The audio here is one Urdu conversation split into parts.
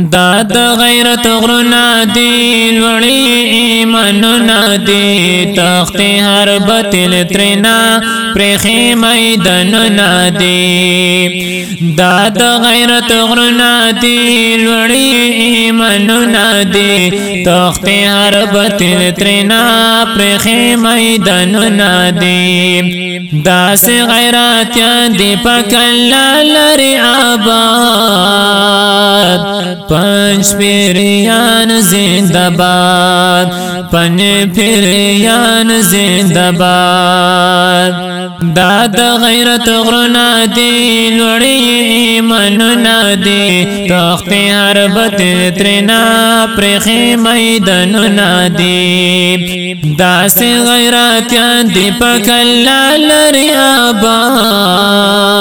داد غیرت غرنا دی، لوڑی ایمانونا دی، تخت ہر بطل ترنا پرخی میدانونا دی۔ داد غیرت غرنا دی، لوڑی ایمانونا دی، تخت ہر بطل ترنا پرخی میدانونا دی۔ داس غیراتیان دی پکلا لری آباد پنج پیریان زندہ باد پنج پیریان زندہ باد داد غیرت غرنا دی لوڑی ایمانونا دی تخت حربت ترنا پرخی میدانونا دی داس غیراتیان دی پکلا لری آباد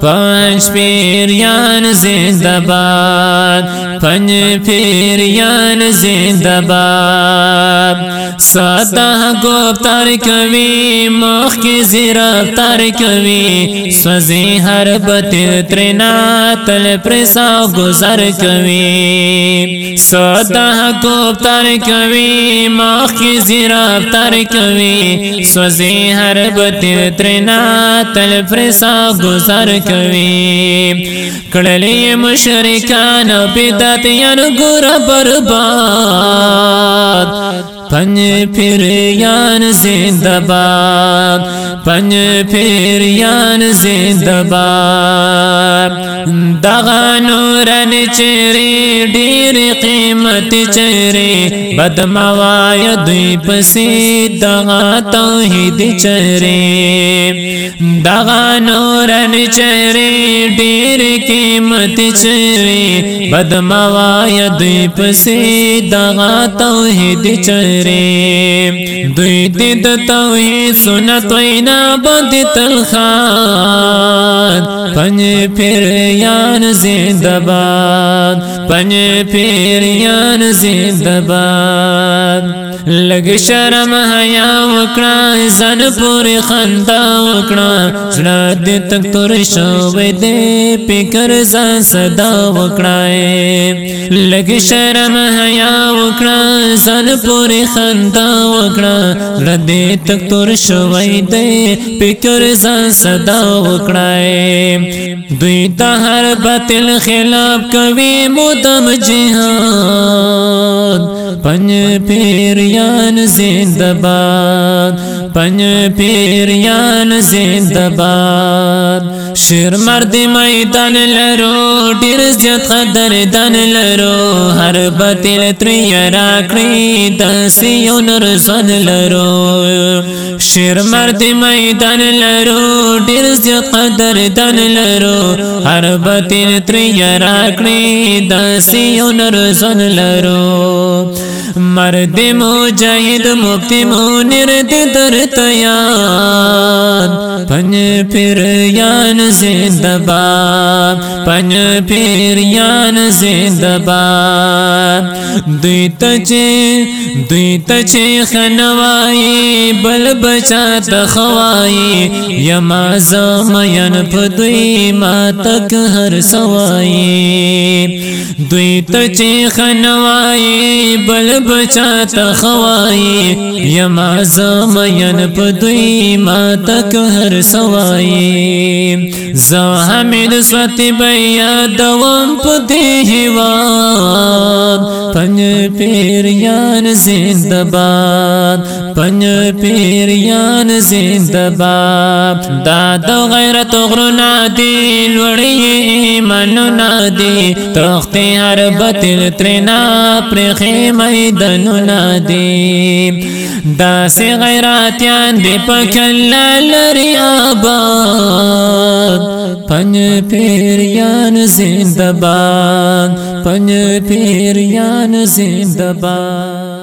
پنج پیریان زندہ باد پنج پیریان زندہ باد سادہ گوپ تار کبھی مخ کی زیرہ تار کبھی سوزی ہر بت ترنا تل پرسا گزر کبھی سادہ گوپ تار کبھی مخ کی زیرہ تار کبھی سوزی ہر بت ترنا تل پرسا گزر کوي. کړلې مشرکان بدعت ین ګور برباد. پنج پھر یان زندہ باد پنج پھر یان زندہ باد دغا نورن چری، ڈیر قیمت چری بد موایا دوی پسی، دغا توحید چری۔ دغا نورن چری، ڈیر قیمت چری بد موایا دوی پسی، دغا توحید چری۔ دوی دید توحید سنت وینا بند تلخان باد پنج پیریان زندہ باد پنج پیریان زندہ باد لگ شرم حیا وکڑا، زن پوری خندا وکڑا۔ زڑا دے تک تور شوے دے پکر زن صدا وکڑا لگ شرم حیا وکڑا، زن پوری خندا وکڑا۔ زڑا دے تک تور شوے دے پکر زن صدا وکڑا دوی تا ہر بتل خلاف کوي مدام جهاد پنج پیریان زندہ باد پنج پیریان زندہ باد شیر مرد میدان لرو ډیر زیات قدر دان لرو۔ هر باطل تری راکړي داسې یو نور سن لرو۔ شیر مرد میدان لرو ډیر زیات قدر دان لرو۔ هر باطل تری راکړي داسې یو نور سن لرو۔ مرد مجاہد، مفتی مونر در تیان پنج پھر یان زندہ باد پنج پھر یان زندہ باد دوی تچے دوی تچے خنوائی، بل بچا تخوائی۔ یما زمین پدوی ما تک ہر سوائی۔ دوی تچے خنوائی، بل بچا تخوائی یما زمین پدوی ما تک ہر سوائی زو حمید سوتی بیا دوام پدی ہوا۔ پنج پیریان زندہ باد، پنج پیریان زندہ باد۔ داد غیرت غرنا دی لوڑی ایمانونا دی تخت ہر بطل ترنا پرخی میدانونا دی داس غیراتیان دی پکلا لری آباد۔ پنج پیریان زندہ باد، پنج پیریان زندہ باد۔